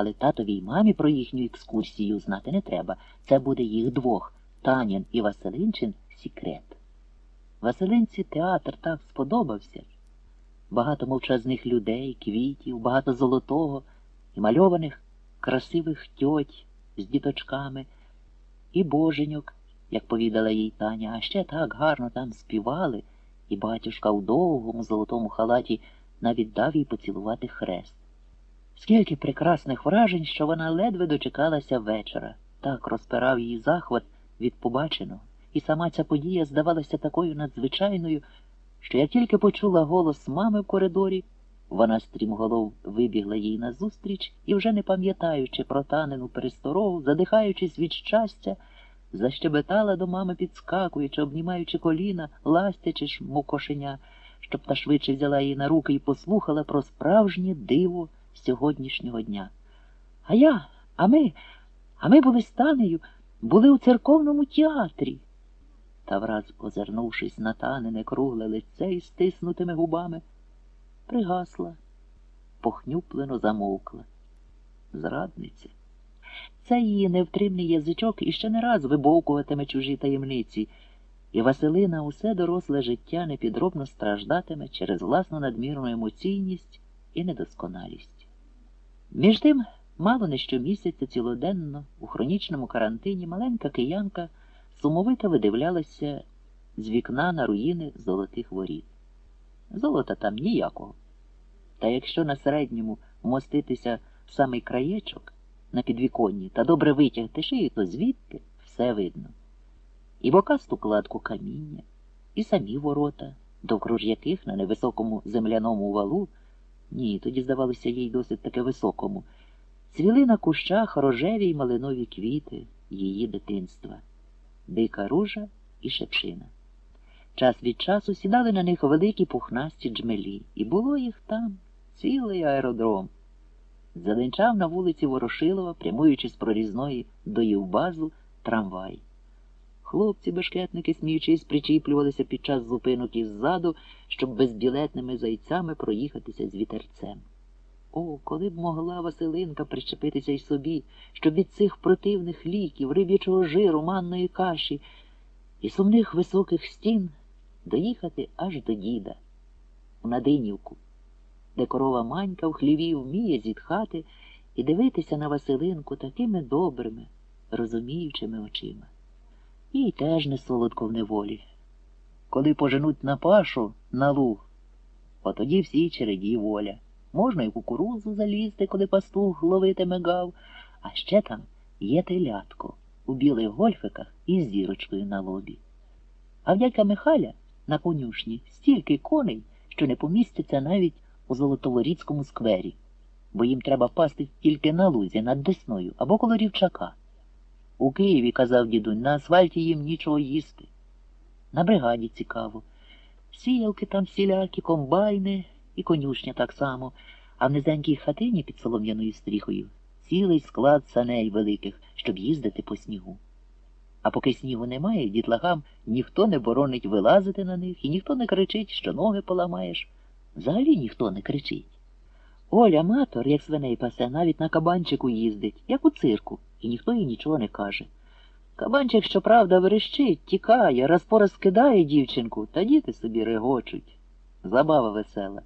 Але татові й мамі про їхню екскурсію знати не треба. Це буде їх двох Танін і Василинчин секрет. Василинці театр так сподобався. Багато мовчазних людей, квітів, багато золотого і мальованих красивих тьоть з діточками, і боженьок, як повідала їй Таня, а ще так гарно там співали, і батюшка у довгому золотому халаті навіть дав їй поцілувати хрест. Скільки прекрасних вражень, що вона ледве дочекалася вечора, так розпирав її захват від побаченого, і сама ця подія здавалася такою надзвичайною, що як тільки почула голос мами в коридорі, вона стрімголов вибігла їй назустріч і, вже не пам'ятаючи про танену пересторогу, задихаючись від щастя, защебетала до мами, підскакуючи, обнімаючи коліна, ластячи ж мов кошеня, щоб та швидше взяла її на руки і послухала про справжнє диво сьогоднішнього дня. А я, а ми, а ми були з Танею, були у церковному театрі. Та враз, озирнувшись на танене кругле лице із стиснутими губами, пригасла, похнюплено замовкла. Зрадниця. Це її невтримний язичок іще не раз вибовкуватиме чужі таємниці, і Василина усе доросле життя непідробно страждатиме через власну надмірну емоційність і недосконалість. Між тим, мало не щомісяця цілоденно у хронічному карантині маленька киянка сумовито видивлялася з вікна на руїни золотих воріт. Золота там ніякого. Та якщо на середньому моститися в самий краєчок на підвіконні та добре витягти шию, то звідти все видно. І бокасту кладку каміння, і самі ворота, довкруж яких на невисокому земляному валу, ні, тоді здавалося їй досить таки високому, цвіли на кущах рожеві й малинові квіти її дитинства, дика ружа і шепшина. Час від часу сідали на них великі пухнасті джмелі, і було їх там цілий аеродром. Заденчав на вулиці Ворошилова, прямуючи з прорізної до Євбазу, трамвай. Хлопці, бешкетники, сміючись, причіплювалися під час зупинок іззаду, щоб безбілетними зайцями проїхатися з вітерцем. О, коли б могла Василинка причепитися й собі, щоб від цих противних ліків, риб'ячого жиру, манної каші і сумних високих стін доїхати аж до діда, у Надинівку, де корова манька в хліві вміє зітхати і дивитися на Василинку такими добрими, розуміючими очима. Їй теж не солодко в неволі. Коли поженуть на пашу на луг, от тоді всій череді воля. Можна й кукурузу залізти, коли пастух ловитиме гав, а ще там є телятко у білих гольфиках із зірочкою на лобі. А в дядька Михаля на конюшні стільки коней, що не помістяться навіть у Золотоворіцькому сквері, бо їм треба пасти тільки на лузі над Десною або коло рівчака. У Києві, казав дідунь, на асфальті їм нічого їсти. На бригаді цікаво. Сіялки там всілякі, комбайни і конюшня так само, а в низенькій хатині під солом'яною стріхою цілий склад саней великих, щоб їздити по снігу. А поки снігу немає, дітлахам ніхто не боронить вилазити на них, і ніхто не кричить, що ноги поламаєш. Взагалі ніхто не кричить. Оля матор, як свиней пасе, навіть на кабанчику їздить, як у цирку, і ніхто їй нічого не каже. Кабанчик, щоправда, верещить, тікає, раз по раз кидає дівчинку, та діти собі регочуть. Забава весела.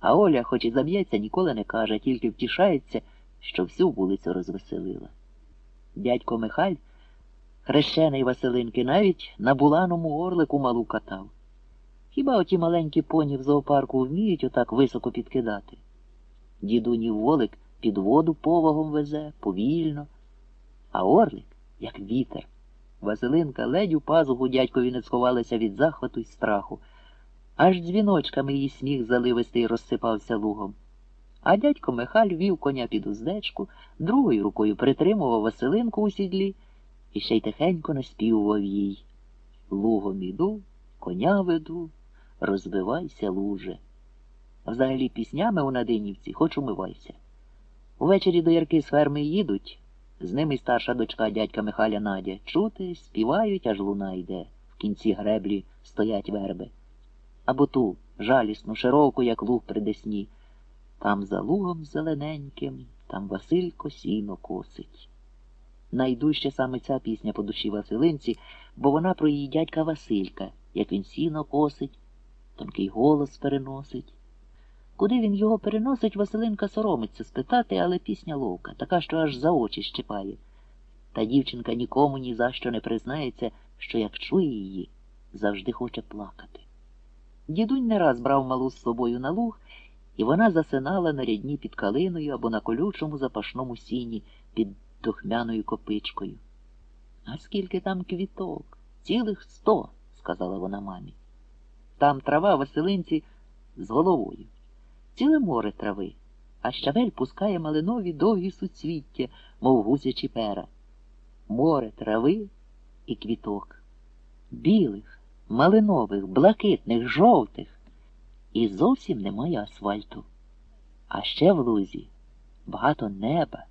А Оля, хоч і заб'ється, ніколи не каже, тільки втішається, що всю вулицю розвеселила. Дядько Михаль, хрещений Василинки, навіть на буланому орлику малу катав. Хіба оті маленькі поні в зоопарку вміють отак високо підкидати? Дідунів волик під воду повагом везе, повільно, а орлик, як вітер. Василинка ледь у пазуху дядькові не сховалася від захвату й страху. Аж дзвіночками її сміх заливистий розсипався лугом. А дядько Михаль вів коня під уздечку, другою рукою притримував Василинку у сідлі і ще й тихенько наспівував їй. Лугом іду, коня веду, розбивайся, луже. Взагалі піснями у Надинівці хоч умивайся. Увечері до ярки з ферми їдуть, з ними й старша дочка дядька Михаля Надя. Чути, співають, аж луна йде. В кінці греблі стоять верби. Або ту, жалісну, широку, як луг при десні. Там за лугом зелененьким там Василько сіно косить. Найдужче саме ця пісня по душі Василинці, бо вона про її дядька Василька, як він сіно косить, тонкий голос переносить. Куди він його переносить, Василинка соромиться спитати, але пісня ловка, така, що аж за очі щипає. Та дівчинка нікому ні за що не признається, що як чує її, завжди хоче плакати. Дідунь не раз брав малу з собою на луг, і вона засинала на рядні під калиною або на колючому запашному сіні під духмяною копичкою. А скільки там квіток? Цілих сто, сказала вона мамі. Там трава Василинці з головою. Ціле море трави, а щавель пускає малинові довгі суцвіття, мов гусячі пера. Море трави і квіток. Білих, малинових, блакитних, жовтих. І зовсім немає асфальту. А ще в лузі багато неба